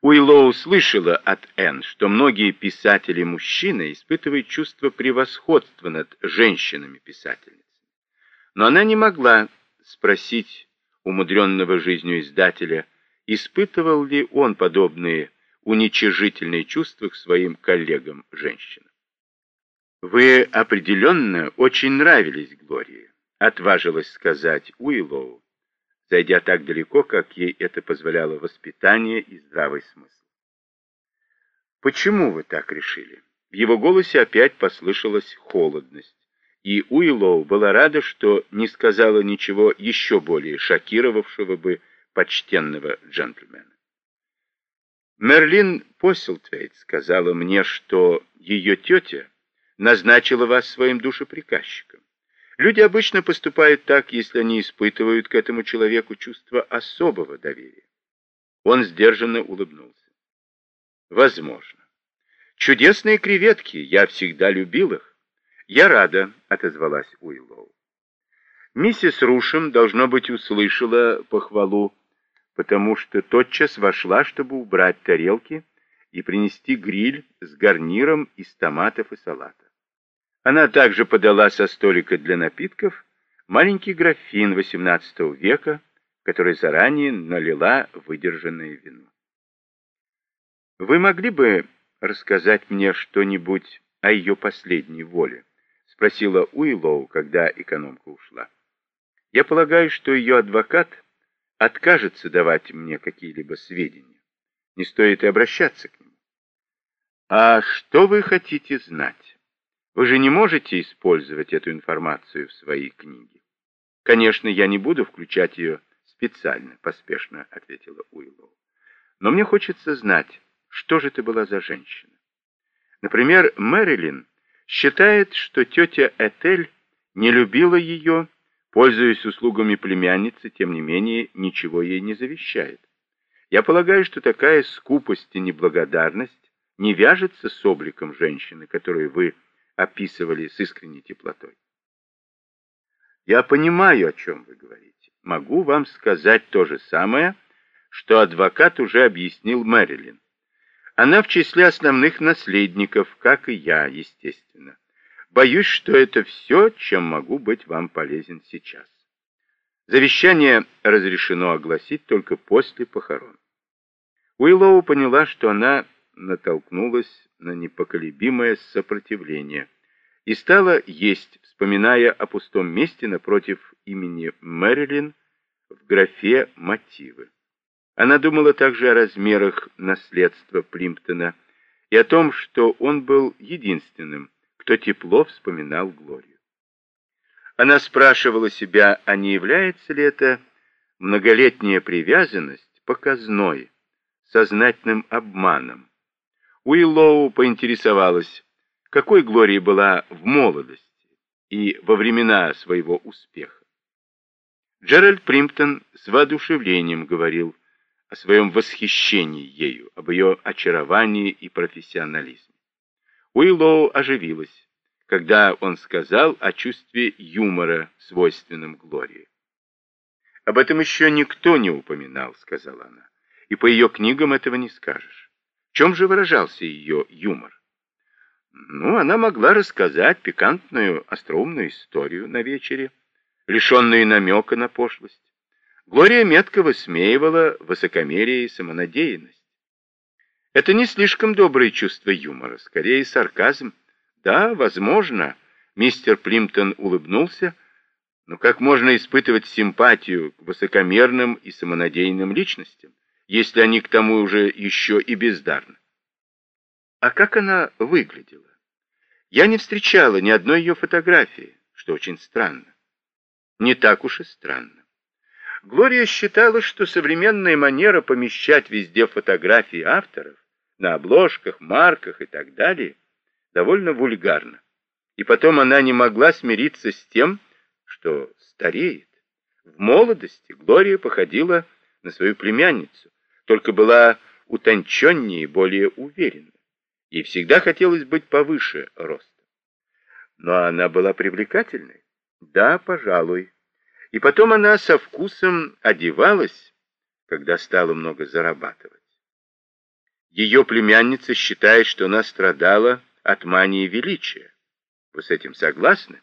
Уиллоу слышала от Энн, что многие писатели-мужчины испытывают чувство превосходства над женщинами-писательницами. Но она не могла спросить умудренного жизнью издателя, испытывал ли он подобные уничижительные чувства к своим коллегам-женщинам. «Вы определенно очень нравились Глории», — отважилась сказать Уиллоу, зайдя так далеко, как ей это позволяло воспитание и здравый смысл. «Почему вы так решили?» В его голосе опять послышалась холодность, и Уиллоу была рада, что не сказала ничего еще более шокировавшего бы почтенного джентльмена. Мерлин Посселтвейт сказала мне, что ее тетя назначила вас своим душеприказчиком. Люди обычно поступают так, если они испытывают к этому человеку чувство особого доверия. Он сдержанно улыбнулся. Возможно. Чудесные креветки, я всегда любил их. Я рада, отозвалась Уиллоу. Миссис Рушем, должно быть, услышала похвалу, потому что тотчас вошла, чтобы убрать тарелки и принести гриль с гарниром из томатов и салата. Она также подала со столика для напитков маленький графин XVIII века, который заранее налила выдержанное вино. «Вы могли бы рассказать мне что-нибудь о ее последней воле?» — спросила Уиллоу, когда экономка ушла. «Я полагаю, что ее адвокат откажется давать мне какие-либо сведения. Не стоит и обращаться к нему». «А что вы хотите знать?» Вы же не можете использовать эту информацию в своей книге. Конечно, я не буду включать ее специально, поспешно ответила Уиллоу. Но мне хочется знать, что же ты была за женщина. Например, Мэрилин считает, что тетя Этель не любила ее, пользуясь услугами племянницы, тем не менее ничего ей не завещает. Я полагаю, что такая скупость и неблагодарность не вяжется с обликом женщины, которую вы описывали с искренней теплотой. Я понимаю, о чем вы говорите. Могу вам сказать то же самое, что адвокат уже объяснил Мэрилин. Она в числе основных наследников, как и я, естественно. Боюсь, что это все, чем могу быть вам полезен сейчас. Завещание разрешено огласить только после похорон. Уиллоу поняла, что она натолкнулась на непоколебимое сопротивление и стала есть, вспоминая о пустом месте напротив имени Мэрилин в графе «Мотивы». Она думала также о размерах наследства Плимптона и о том, что он был единственным, кто тепло вспоминал Глорию. Она спрашивала себя, а не является ли это многолетняя привязанность показной, сознательным обманом, Уиллоу поинтересовалась, какой Глория была в молодости и во времена своего успеха. Джеральд Примптон с воодушевлением говорил о своем восхищении ею, об ее очаровании и профессионализме. Уиллоу оживилась, когда он сказал о чувстве юмора, свойственном Глории. «Об этом еще никто не упоминал», — сказала она, — «и по ее книгам этого не скажешь» чем же выражался ее юмор? Ну, она могла рассказать пикантную, остроумную историю на вечере, лишенную намека на пошлость. Глория метко высмеивала высокомерие и самонадеянность. Это не слишком доброе чувство юмора, скорее сарказм. Да, возможно, мистер Плимптон улыбнулся, но как можно испытывать симпатию к высокомерным и самонадеянным личностям? Если они к тому уже еще и бездарны. А как она выглядела? Я не встречала ни одной ее фотографии, что очень странно. Не так уж и странно. Глория считала, что современная манера помещать везде фотографии авторов, на обложках, марках и так далее, довольно вульгарна. И потом она не могла смириться с тем, что стареет. В молодости Глория походила на свою племянницу, только была утонченнее и более уверенна. Ей всегда хотелось быть повыше роста. Но она была привлекательной? Да, пожалуй. И потом она со вкусом одевалась, когда стала много зарабатывать. Ее племянница считает, что она страдала от мании величия. Вы с этим согласны?